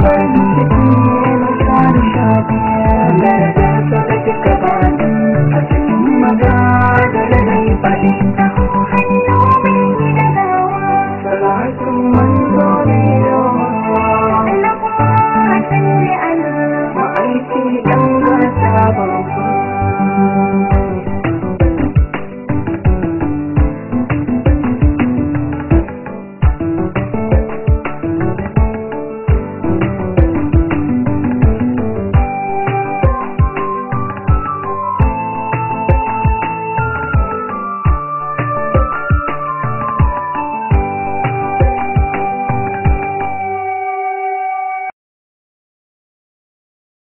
play.